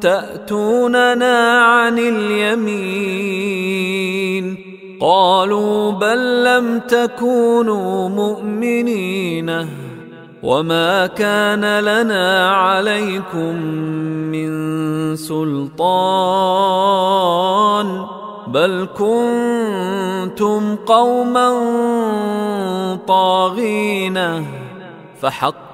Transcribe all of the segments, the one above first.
تأتوننا عن اليمين. قالوا بل لم تكونوا مؤمنين. وما كان لنا عليكم من سلطان. بل كنتم قوما طاغين. فحق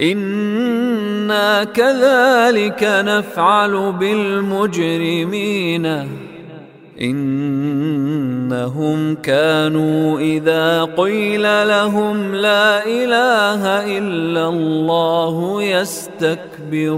أنا كذلك نفعل بالمجرمين انهم كانوا اذا قيل لهم لا اله الا الله يستكبرون